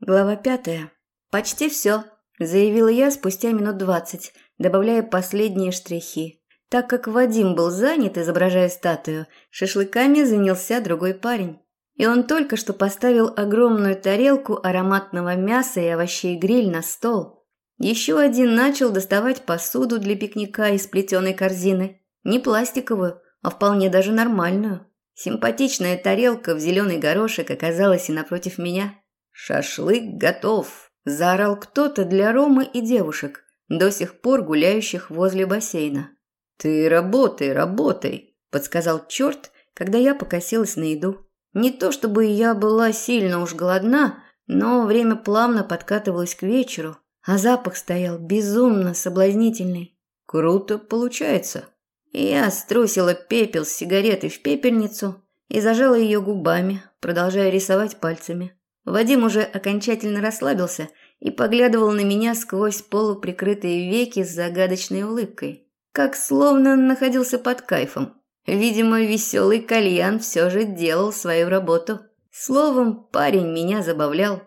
Глава пятая. «Почти все», – заявила я спустя минут двадцать, добавляя последние штрихи. Так как Вадим был занят, изображая статую, шашлыками занялся другой парень. И он только что поставил огромную тарелку ароматного мяса и овощей гриль на стол. Еще один начал доставать посуду для пикника из плетеной корзины. Не пластиковую, а вполне даже нормальную. Симпатичная тарелка в зеленый горошек оказалась и напротив меня. «Шашлык готов!» – заорал кто-то для Ромы и девушек, до сих пор гуляющих возле бассейна. «Ты работай, работай!» – подсказал черт, когда я покосилась на еду. Не то чтобы я была сильно уж голодна, но время плавно подкатывалось к вечеру, а запах стоял безумно соблазнительный. «Круто получается!» Я струсила пепел с сигаретой в пепельницу и зажала ее губами, продолжая рисовать пальцами. Вадим уже окончательно расслабился и поглядывал на меня сквозь полуприкрытые веки с загадочной улыбкой. Как словно находился под кайфом. Видимо, веселый кальян все же делал свою работу. Словом, парень меня забавлял.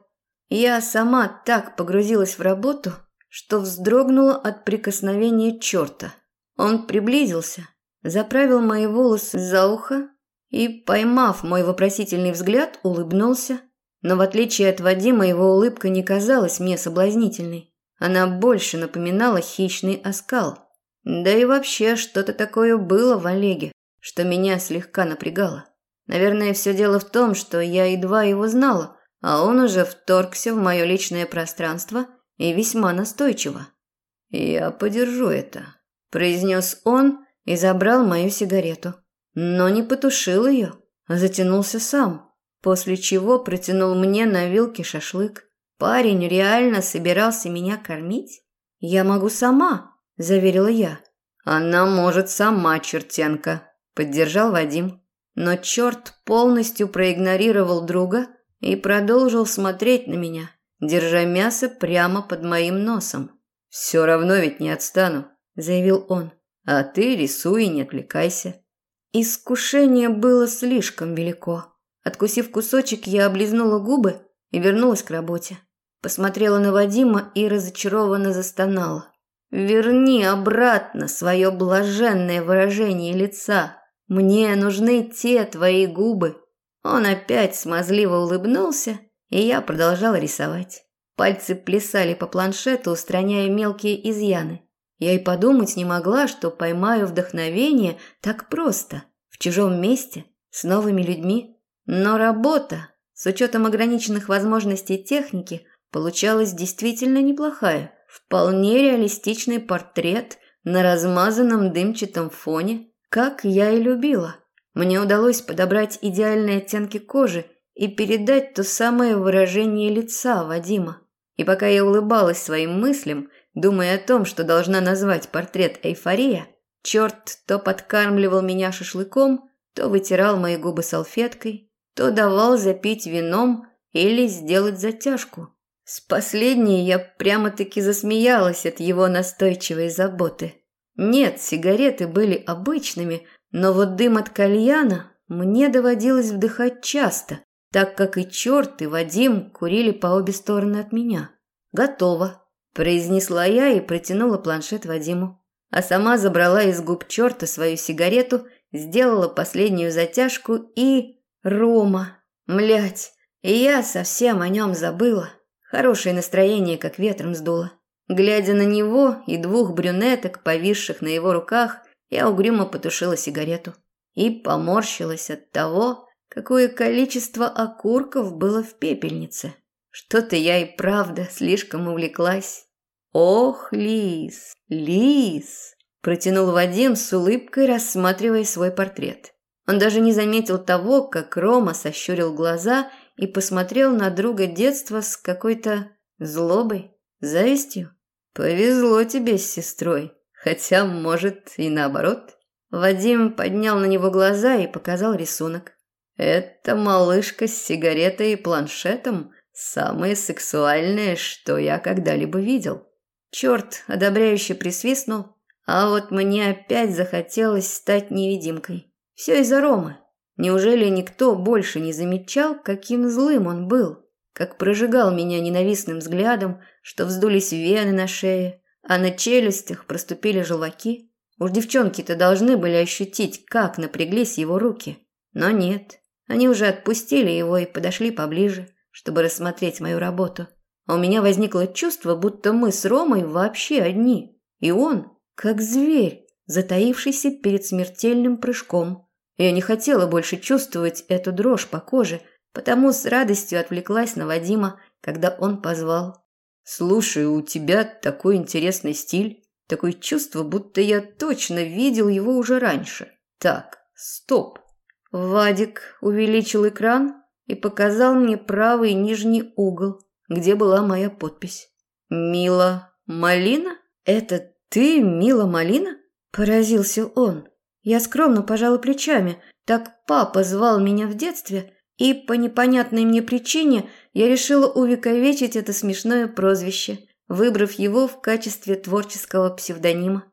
Я сама так погрузилась в работу, что вздрогнула от прикосновения черта. Он приблизился, заправил мои волосы за ухо и, поймав мой вопросительный взгляд, улыбнулся. Но в отличие от Вадима, его улыбка не казалась мне соблазнительной. Она больше напоминала хищный оскал. Да и вообще что-то такое было в Олеге, что меня слегка напрягало. Наверное, все дело в том, что я едва его знала, а он уже вторгся в мое личное пространство и весьма настойчиво. «Я подержу это», – произнес он и забрал мою сигарету. Но не потушил ее, а затянулся сам – после чего протянул мне на вилке шашлык. Парень реально собирался меня кормить? Я могу сама, заверила я. Она может сама, чертенка, поддержал Вадим. Но черт полностью проигнорировал друга и продолжил смотреть на меня, держа мясо прямо под моим носом. «Все равно ведь не отстану», – заявил он. «А ты рисуй и не отвлекайся». Искушение было слишком велико. Откусив кусочек, я облизнула губы и вернулась к работе. Посмотрела на Вадима и разочарованно застонала. «Верни обратно свое блаженное выражение лица. Мне нужны те твои губы». Он опять смазливо улыбнулся, и я продолжала рисовать. Пальцы плясали по планшету, устраняя мелкие изъяны. Я и подумать не могла, что поймаю вдохновение так просто, в чужом месте, с новыми людьми. Но работа, с учетом ограниченных возможностей техники, получалась действительно неплохая. Вполне реалистичный портрет на размазанном дымчатом фоне, как я и любила. Мне удалось подобрать идеальные оттенки кожи и передать то самое выражение лица Вадима. И пока я улыбалась своим мыслям, думая о том, что должна назвать портрет «Эйфория», черт то подкармливал меня шашлыком, то вытирал мои губы салфеткой, то давал запить вином или сделать затяжку. С последней я прямо-таки засмеялась от его настойчивой заботы. Нет, сигареты были обычными, но вот дым от кальяна мне доводилось вдыхать часто, так как и черт, и Вадим курили по обе стороны от меня. «Готово», – произнесла я и протянула планшет Вадиму. А сама забрала из губ черта свою сигарету, сделала последнюю затяжку и... Рома, млять, я совсем о нем забыла. Хорошее настроение как ветром сдуло. Глядя на него и двух брюнеток, повисших на его руках, я угрюмо потушила сигарету и поморщилась от того, какое количество окурков было в пепельнице. Что-то я и правда слишком увлеклась. «Ох, Лис, Лис!» – протянул Вадим с улыбкой, рассматривая свой портрет. Он даже не заметил того, как Рома сощурил глаза и посмотрел на друга детства с какой-то злобой, завистью. «Повезло тебе с сестрой, хотя, может, и наоборот». Вадим поднял на него глаза и показал рисунок. «Это малышка с сигаретой и планшетом самое сексуальное, что я когда-либо видел». Черт одобряюще присвистнул, а вот мне опять захотелось стать невидимкой. Все из-за Ромы. Неужели никто больше не замечал, каким злым он был? как прожигал меня ненавистным взглядом, что вздулись вены на шее, а на челюстях проступили желваки. Уж девчонки-то должны были ощутить, как напряглись его руки. Но нет, они уже отпустили его и подошли поближе, чтобы рассмотреть мою работу. А у меня возникло чувство, будто мы с Ромой вообще одни. И он, как зверь, затаившийся перед смертельным прыжком. Я не хотела больше чувствовать эту дрожь по коже, потому с радостью отвлеклась на Вадима, когда он позвал. «Слушай, у тебя такой интересный стиль, такое чувство, будто я точно видел его уже раньше. Так, стоп». Вадик увеличил экран и показал мне правый нижний угол, где была моя подпись. «Мила Малина? Это ты, Мила Малина?» – поразился он. Я скромно пожала плечами. Так папа звал меня в детстве, и по непонятной мне причине я решила увековечить это смешное прозвище, выбрав его в качестве творческого псевдонима.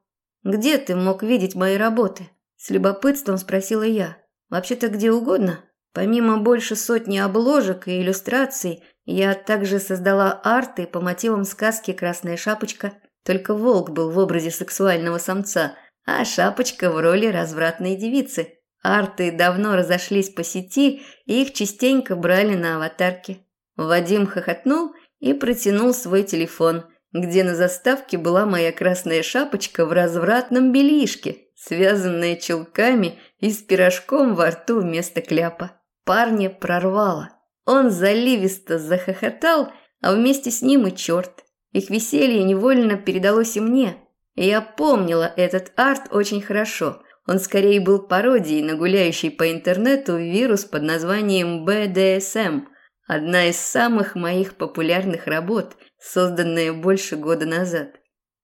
«Где ты мог видеть мои работы?» – с любопытством спросила я. «Вообще-то где угодно. Помимо больше сотни обложек и иллюстраций, я также создала арты по мотивам сказки «Красная шапочка», только волк был в образе сексуального самца – а шапочка в роли развратной девицы. Арты давно разошлись по сети, и их частенько брали на аватарки. Вадим хохотнул и протянул свой телефон, где на заставке была моя красная шапочка в развратном белишке, связанная чулками и с пирожком во рту вместо кляпа. Парня прорвало. Он заливисто захохотал, а вместе с ним и черт. Их веселье невольно передалось и мне – я помнила этот арт очень хорошо. Он скорее был пародией на гуляющий по интернету вирус под названием BDSM, одна из самых моих популярных работ, созданная больше года назад.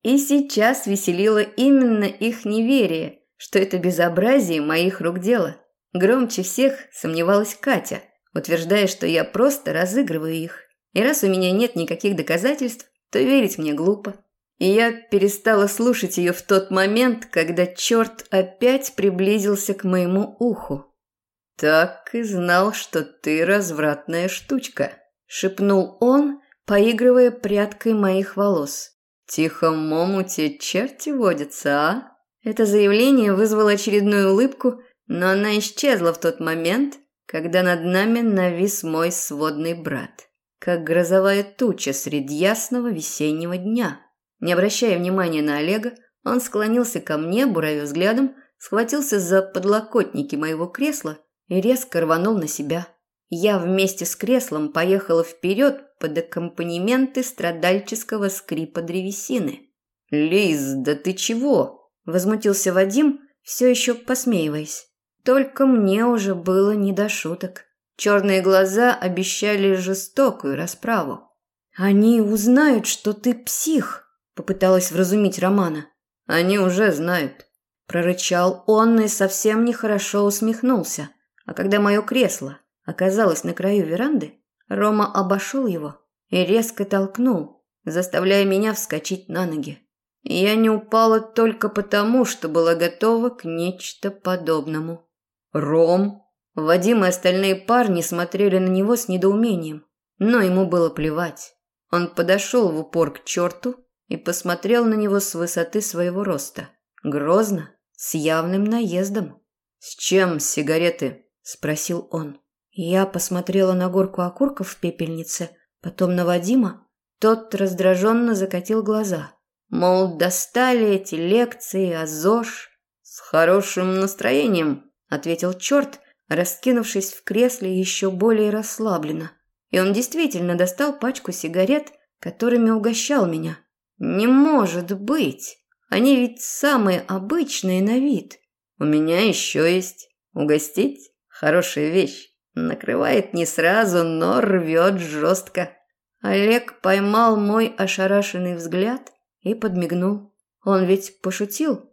И сейчас веселило именно их неверие, что это безобразие моих рук дело. Громче всех сомневалась Катя, утверждая, что я просто разыгрываю их. И раз у меня нет никаких доказательств, то верить мне глупо и я перестала слушать ее в тот момент, когда черт опять приблизился к моему уху. «Так и знал, что ты развратная штучка», – шепнул он, поигрывая прядкой моих волос. «Тихом омуте черти водятся, а?» Это заявление вызвало очередную улыбку, но она исчезла в тот момент, когда над нами навис мой сводный брат, как грозовая туча среди ясного весеннего дня. Не обращая внимания на Олега, он склонился ко мне, буравя взглядом, схватился за подлокотники моего кресла и резко рванул на себя. Я вместе с креслом поехала вперед под аккомпанементы страдальческого скрипа древесины. «Лиз, да ты чего?» – возмутился Вадим, все еще посмеиваясь. Только мне уже было не до шуток. Черные глаза обещали жестокую расправу. «Они узнают, что ты псих», Попыталась вразумить Романа. Они уже знают. Прорычал он и совсем нехорошо усмехнулся. А когда мое кресло оказалось на краю веранды, Рома обошел его и резко толкнул, заставляя меня вскочить на ноги. Я не упала только потому, что была готова к нечто подобному. «Ром!» Вадим и остальные парни смотрели на него с недоумением, но ему было плевать. Он подошел в упор к черту и посмотрел на него с высоты своего роста. Грозно, с явным наездом. «С чем сигареты?» – спросил он. Я посмотрела на горку окурков в пепельнице, потом на Вадима. Тот раздраженно закатил глаза. Мол, достали эти лекции, а ЗОЖ. «С хорошим настроением», – ответил черт, раскинувшись в кресле еще более расслабленно. И он действительно достал пачку сигарет, которыми угощал меня. Не может быть. Они ведь самые обычные на вид. У меня еще есть. Угостить? Хорошая вещь. Накрывает не сразу, но рвет жестко. Олег поймал мой ошарашенный взгляд и подмигнул. Он ведь пошутил?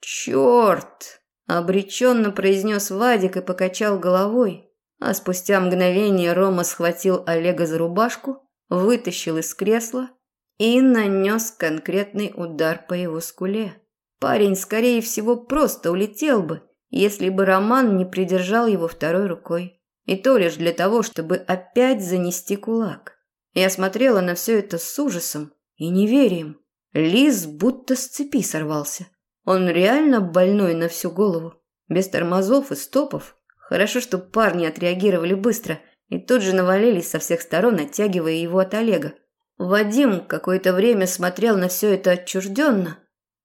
Черт! Обреченно произнес Вадик и покачал головой. А спустя мгновение Рома схватил Олега за рубашку, вытащил из кресла и нанес конкретный удар по его скуле. Парень, скорее всего, просто улетел бы, если бы Роман не придержал его второй рукой. И то лишь для того, чтобы опять занести кулак. Я смотрела на все это с ужасом и неверием. Лис будто с цепи сорвался. Он реально больной на всю голову. Без тормозов и стопов. Хорошо, что парни отреагировали быстро и тут же навалились со всех сторон, оттягивая его от Олега. Вадим какое-то время смотрел на все это отчужденно,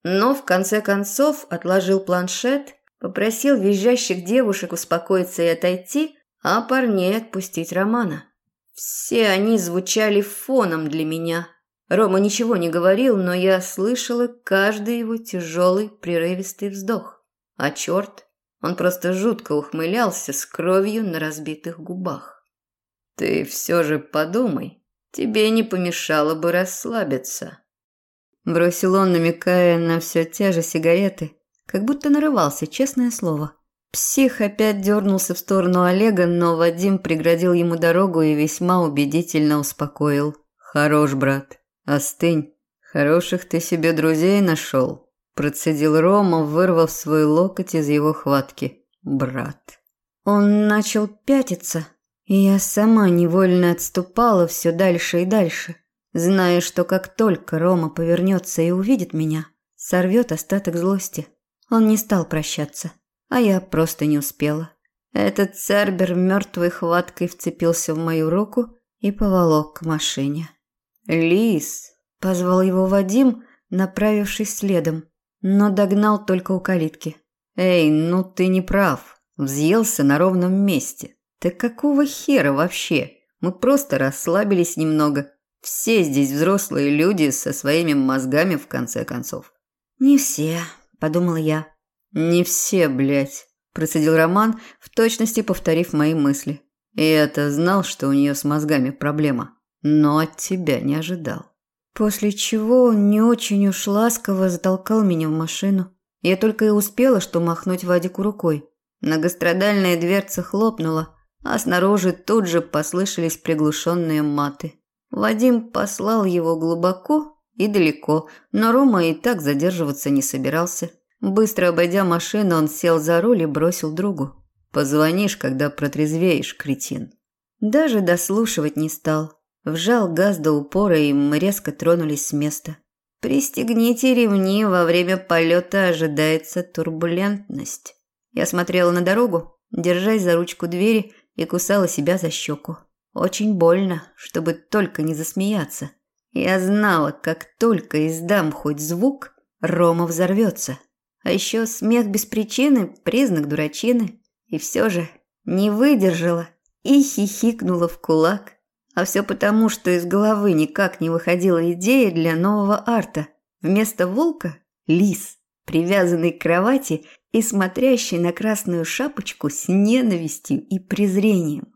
но в конце концов отложил планшет, попросил визжащих девушек успокоиться и отойти, а парней отпустить Романа. Все они звучали фоном для меня. Рома ничего не говорил, но я слышала каждый его тяжелый прерывистый вздох. А черт, он просто жутко ухмылялся с кровью на разбитых губах. «Ты все же подумай, тебе не помешало бы расслабиться», Бросил он, намекая на все те же сигареты, как будто нарывался, честное слово. Псих опять дернулся в сторону Олега, но Вадим преградил ему дорогу и весьма убедительно успокоил. «Хорош, брат, остынь. Хороших ты себе друзей нашел», – процедил Рома, вырвав свой локоть из его хватки. «Брат». Он начал пятиться, я сама невольно отступала все дальше и дальше зная, что как только Рома повернется и увидит меня, сорвет остаток злости. Он не стал прощаться, а я просто не успела. Этот цербер мертвой хваткой вцепился в мою руку и поволок к машине. «Лис!» – позвал его Вадим, направившись следом, но догнал только у калитки. «Эй, ну ты не прав. Взъелся на ровном месте. Ты какого хера вообще? Мы просто расслабились немного, все здесь взрослые люди со своими мозгами в конце концов. Не все, подумала я. Не все, блядь, процедил Роман, в точности повторив мои мысли. И это знал, что у нее с мозгами проблема, но от тебя не ожидал. После чего он не очень уж ласково затолкал меня в машину. Я только и успела, что махнуть Вадику рукой. Многострадальная дверца хлопнула, а снаружи тут же послышались приглушенные маты. Вадим послал его глубоко и далеко, но Рома и так задерживаться не собирался. Быстро обойдя машину, он сел за руль и бросил другу. «Позвонишь, когда протрезвеешь, кретин». Даже дослушивать не стал. Вжал газ до упора, и мы резко тронулись с места. «Пристегните ремни, во время полета ожидается турбулентность». Я смотрела на дорогу, держась за ручку двери и кусала себя за щеку. Очень больно, чтобы только не засмеяться. Я знала, как только издам хоть звук, Рома взорвется. А еще смех без причины – признак дурачины. И все же не выдержала и хихикнула в кулак. А все потому, что из головы никак не выходила идея для нового арта. Вместо волка – лис, привязанный к кровати и смотрящий на красную шапочку с ненавистью и презрением.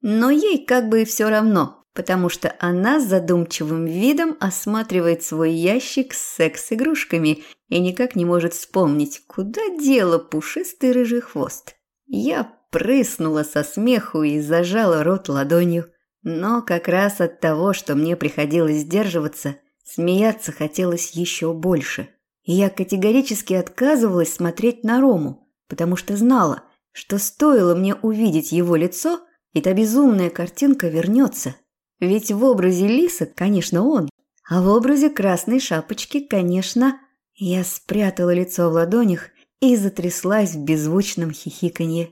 Но ей как бы и все равно, потому что она с задумчивым видом осматривает свой ящик с секс-игрушками и никак не может вспомнить, куда дело пушистый рыжий хвост. Я прыснула со смеху и зажала рот ладонью. Но как раз от того, что мне приходилось сдерживаться, смеяться хотелось еще больше. Я категорически отказывалась смотреть на Рому, потому что знала, что стоило мне увидеть его лицо – и та безумная картинка вернется. Ведь в образе лиса, конечно, он, а в образе красной шапочки, конечно, я спрятала лицо в ладонях и затряслась в беззвучном хихиканье.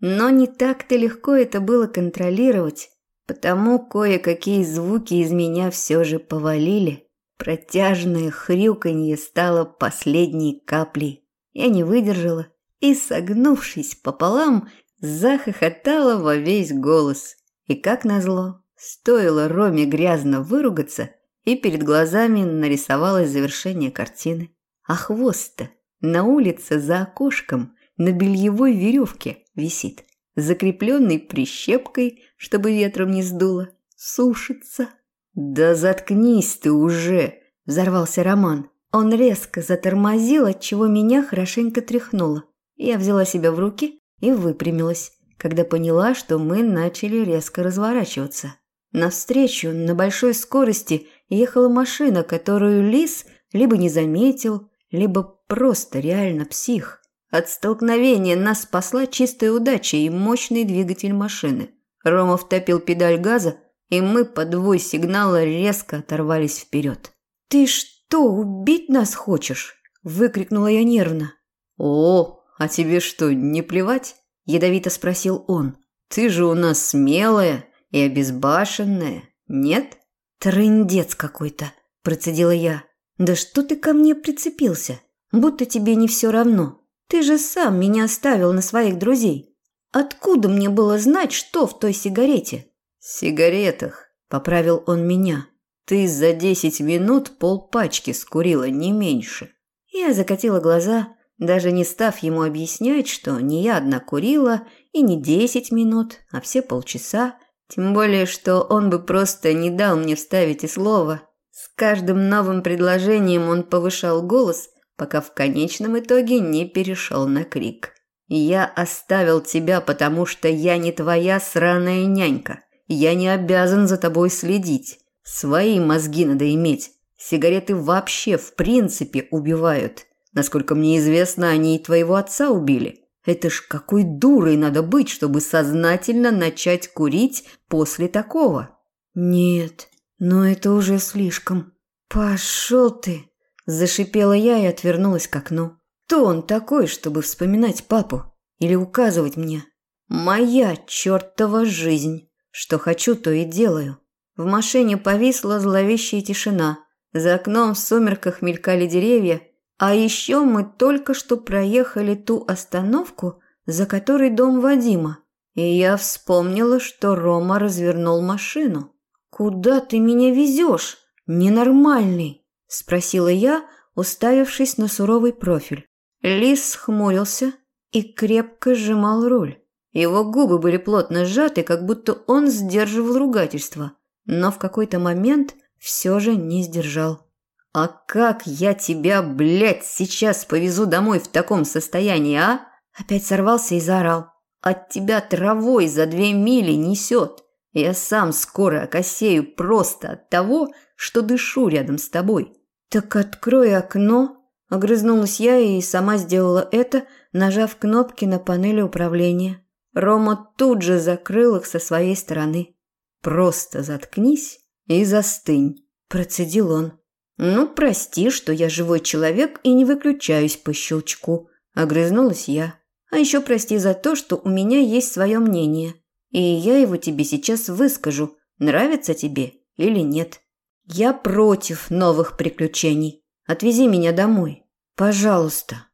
Но не так-то легко это было контролировать, потому кое-какие звуки из меня все же повалили. Протяжное хрюканье стало последней каплей. Я не выдержала и, согнувшись пополам, захохотала во весь голос. И как назло, стоило Роме грязно выругаться, и перед глазами нарисовалось завершение картины. А хвост-то на улице за окошком на бельевой веревке висит, закрепленный прищепкой, чтобы ветром не сдуло, сушится. «Да заткнись ты уже!» – взорвался Роман. Он резко затормозил, отчего меня хорошенько тряхнуло. Я взяла себя в руки и выпрямилась, когда поняла, что мы начали резко разворачиваться. Навстречу на большой скорости ехала машина, которую Лис либо не заметил, либо просто реально псих. От столкновения нас спасла чистая удача и мощный двигатель машины. Рома втопил педаль газа, и мы по двой сигнала резко оторвались вперед. «Ты что, убить нас хочешь?» – выкрикнула я нервно. «О, а тебе что, не плевать?» – ядовито спросил он. «Ты же у нас смелая и обезбашенная, нет?» «Трындец какой-то», – процедила я. «Да что ты ко мне прицепился? Будто тебе не все равно. Ты же сам меня оставил на своих друзей. Откуда мне было знать, что в той сигарете?» «Сигаретах», – поправил он меня. «Ты за десять минут полпачки скурила, не меньше». Я закатила глаза, даже не став ему объяснять, что не я одна курила и не десять минут, а все полчаса. Тем более, что он бы просто не дал мне вставить и слова. С каждым новым предложением он повышал голос, пока в конечном итоге не перешел на крик. «Я оставил тебя, потому что я не твоя сраная нянька. Я не обязан за тобой следить. Свои мозги надо иметь. Сигареты вообще в принципе убивают. Насколько мне известно, они и твоего отца убили. Это ж какой дурой надо быть, чтобы сознательно начать курить после такого?» «Нет, но это уже слишком. Пошел ты!» Зашипела я и отвернулась к окну. Кто он такой, чтобы вспоминать папу? Или указывать мне? Моя чертова жизнь. Что хочу, то и делаю. В машине повисла зловещая тишина. За окном в сумерках мелькали деревья. А еще мы только что проехали ту остановку, за которой дом Вадима. И я вспомнила, что Рома развернул машину. «Куда ты меня везешь? Ненормальный!» – спросила я, уставившись на суровый профиль. Лис хмурился и крепко сжимал руль. Его губы были плотно сжаты, как будто он сдерживал ругательство, но в какой-то момент все же не сдержал. «А как я тебя, блядь, сейчас повезу домой в таком состоянии, а?» Опять сорвался и заорал. «От тебя травой за две мили несет. Я сам скоро окосею просто от того, что дышу рядом с тобой». «Так открой окно», – огрызнулась я и сама сделала это, нажав кнопки на панели управления. Рома тут же закрыл их со своей стороны. «Просто заткнись и застынь», – процедил он. «Ну, прости, что я живой человек и не выключаюсь по щелчку», – огрызнулась я. «А еще прости за то, что у меня есть свое мнение. И я его тебе сейчас выскажу, нравится тебе или нет. Я против новых приключений. Отвези меня домой. Пожалуйста.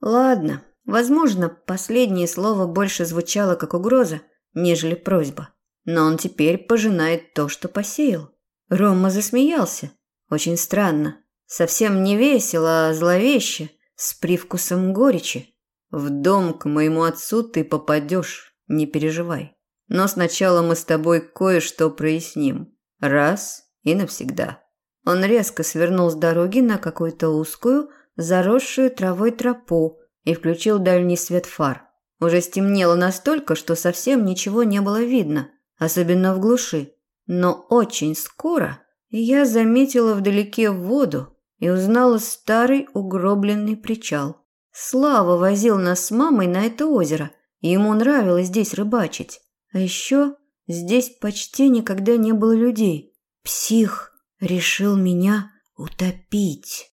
Ладно, возможно, последнее слово больше звучало как угроза, нежели просьба. Но он теперь пожинает то, что посеял. Рома засмеялся. Очень странно. Совсем не весело, а зловеще, с привкусом горечи. В дом к моему отцу ты попадешь, не переживай. Но сначала мы с тобой кое-что проясним. Раз и навсегда. Он резко свернул с дороги на какую-то узкую, заросшую травой тропу и включил дальний свет фар. Уже стемнело настолько, что совсем ничего не было видно, особенно в глуши. Но очень скоро я заметила вдалеке воду и узнала старый угробленный причал. Слава возил нас с мамой на это озеро, и ему нравилось здесь рыбачить. А еще здесь почти никогда не было людей. Псих решил меня утопить.